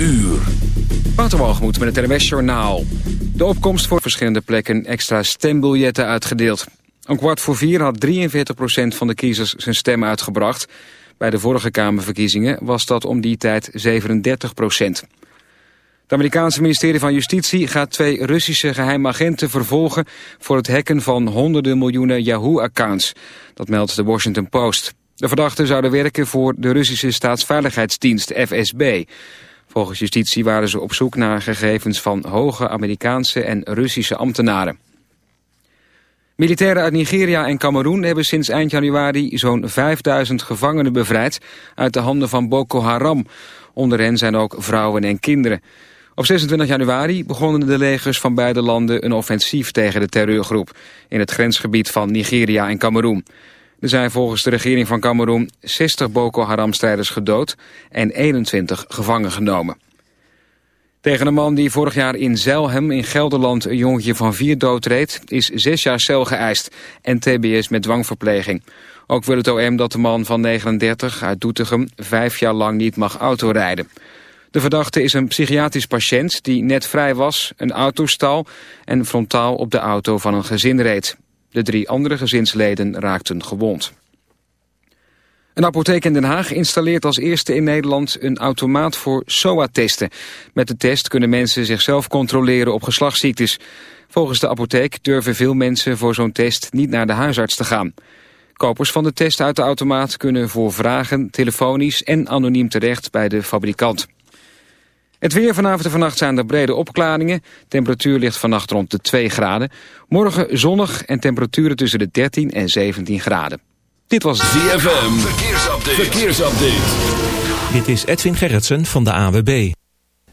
Uur. Waterwalgemoed met het NWS Journaal. De opkomst voor verschillende plekken extra stembiljetten uitgedeeld. Een kwart voor vier had 43% van de kiezers zijn stem uitgebracht. Bij de vorige Kamerverkiezingen was dat om die tijd 37%. Het Amerikaanse ministerie van Justitie gaat twee Russische geheime agenten vervolgen... voor het hacken van honderden miljoenen Yahoo-accounts. Dat meldt de Washington Post. De verdachten zouden werken voor de Russische staatsveiligheidsdienst FSB... Volgens justitie waren ze op zoek naar gegevens van hoge Amerikaanse en Russische ambtenaren. Militairen uit Nigeria en Cameroen hebben sinds eind januari zo'n 5000 gevangenen bevrijd uit de handen van Boko Haram. Onder hen zijn ook vrouwen en kinderen. Op 26 januari begonnen de legers van beide landen een offensief tegen de terreurgroep in het grensgebied van Nigeria en Cameroen. Er zijn volgens de regering van Cameroen 60 Boko Haram-strijders gedood en 21 gevangen genomen. Tegen een man die vorig jaar in Zelhem in Gelderland een jongetje van vier doodreed... is zes jaar cel geëist en tbs met dwangverpleging. Ook wil het OM dat de man van 39 uit Doetinchem vijf jaar lang niet mag autorijden. De verdachte is een psychiatrisch patiënt die net vrij was, een auto stal... en frontaal op de auto van een gezin reed. De drie andere gezinsleden raakten gewond. Een apotheek in Den Haag installeert als eerste in Nederland een automaat voor SOA-testen. Met de test kunnen mensen zichzelf controleren op geslachtsziektes. Volgens de apotheek durven veel mensen voor zo'n test niet naar de huisarts te gaan. Kopers van de test uit de automaat kunnen voor vragen telefonisch en anoniem terecht bij de fabrikant. Het weer vanavond en vannacht zijn er brede opklaringen. Temperatuur ligt vannacht rond de 2 graden. Morgen zonnig en temperaturen tussen de 13 en 17 graden. Dit was ZFM. Verkeersupdate. Verkeersupdate. Dit is Edwin Gerritsen van de AWB.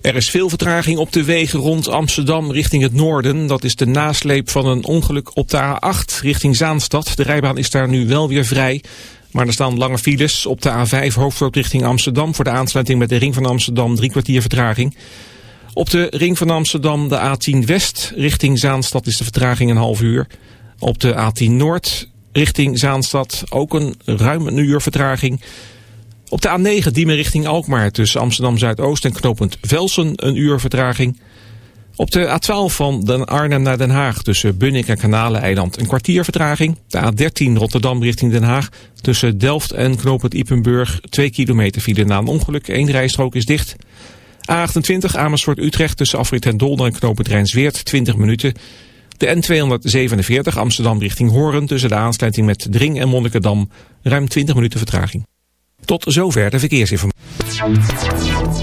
Er is veel vertraging op de wegen rond Amsterdam richting het noorden. Dat is de nasleep van een ongeluk op de A8 richting Zaanstad. De rijbaan is daar nu wel weer vrij. Maar er staan lange files op de A5 hoofdrood richting Amsterdam... voor de aansluiting met de ring van Amsterdam, drie kwartier vertraging. Op de ring van Amsterdam de A10 West richting Zaanstad is de vertraging een half uur. Op de A10 Noord richting Zaanstad ook een ruim een uur vertraging. Op de A9 Diemen richting Alkmaar tussen Amsterdam Zuidoost en knooppunt Velsen een uur vertraging... Op de A12 van Den Arnhem naar Den Haag tussen Bunnik en Kanaleneiland een kwartier vertraging. De A13 Rotterdam richting Den Haag tussen Delft en knooppunt Ipenburg 2 kilometer file na een ongeluk. Eén rijstrook is dicht. A28 Amersfoort Utrecht tussen Afrit en Dolder en knooppunt Rijnsweert 20 minuten. De N247 Amsterdam richting Horen tussen de aansluiting met Dring en Monnikendam ruim 20 minuten vertraging. Tot zover de verkeersinformatie.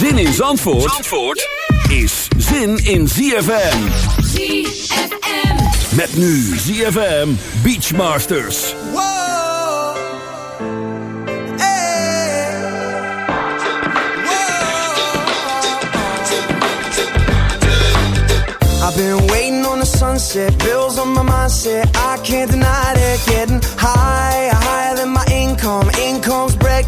Zin in Zandvoort, Zandvoort is zin in ZFM. ZFM. Met nu ZFM Beachmasters. Whoa. Hey. Whoa. I've been waiting on the sunset, bills on my mindset. I can't deny it, getting higher, higher than my income. Income's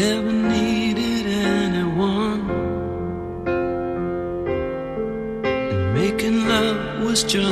never needed anyone. And making love was just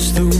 through.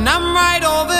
and I'm right over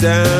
down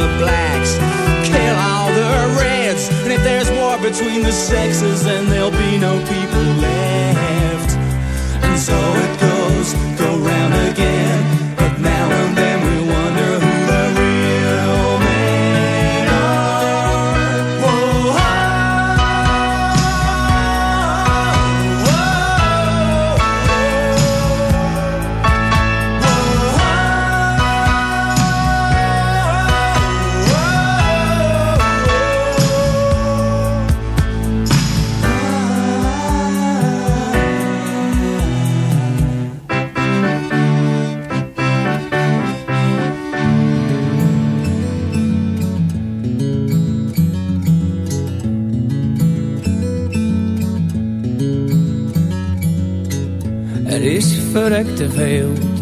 the blacks. Kill all the reds. And if there's war between the sexes, then there'll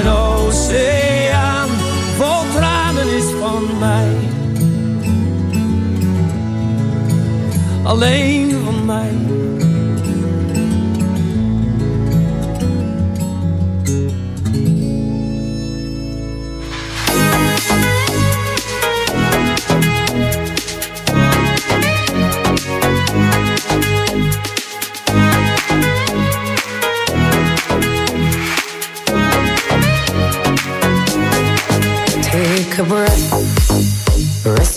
Een oceaan vol tranen is van mij. Alleen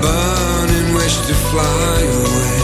Burning wish to fly away.